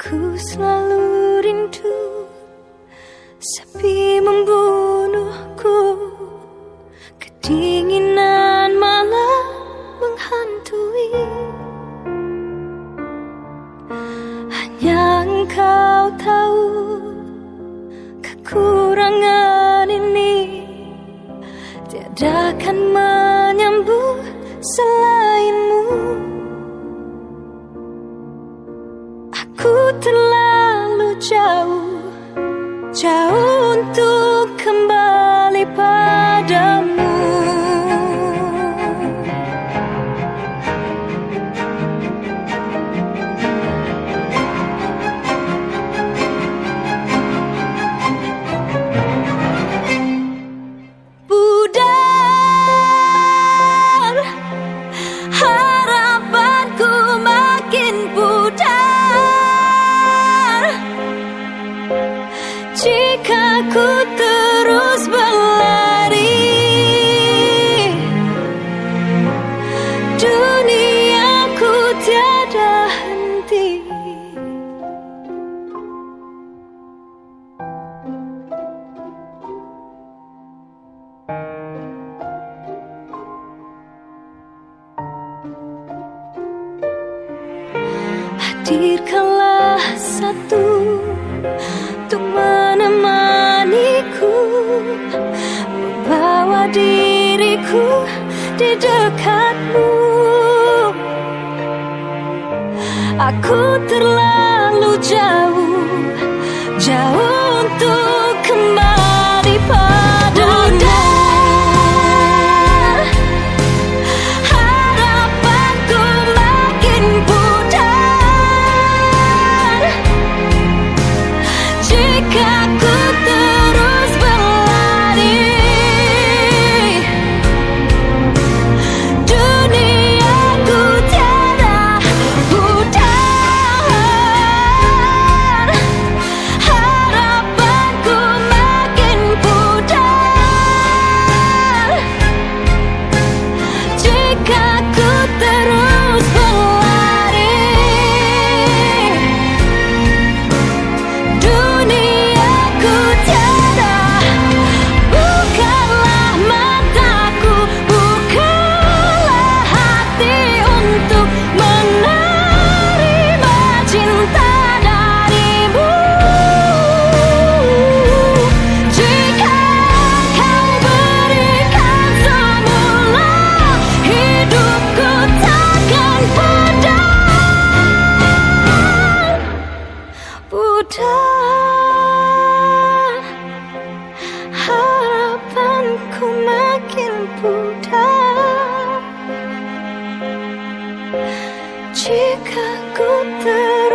Aku selalu rindu Sepi membunuhku. Kedinginan malam menghantui. Hanya engkau tahu Kekurangan ini. Tiada akan menyembuh selainmu Terlalu jauh. Jauh untuk henti Hadirkanlah satu Untuk menemaniku Membawa diriku di dekatmu Aku terlalu jauh Jauh untuk kembali Ku makin pudar. Jika ku ter